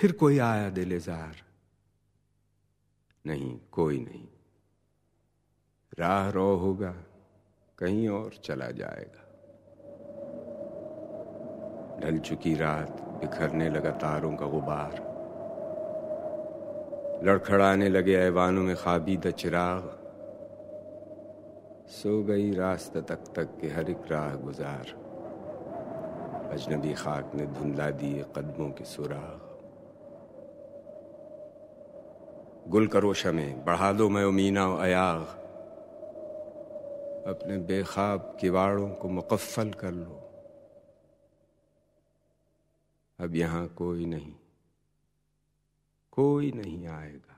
پھر کوئی آیا دل زار؟ نہیں، کوئی نہیں۔ راہ رو ہوگا، کہیں اور چلا جائے گا۔ ڈھل چکی رات، بکھرنے لگا تاروں کا غبار۔ لڑکھڑانے لگے ایوانوں میں خوابی چراغ۔ سو گئی راستہ تک تک کے ہر ایک راہ گزار۔ اجنبی خاک نے دھندلا دیے قدموں کے سراغ گل کرو شمیں بڑھا دو میں امینا و ایاغ اپنے بے خواب کواڑوں کو مقفل کر لو۔ اب یہاں کوئی نہیں کوئی نہیں آئے گا۔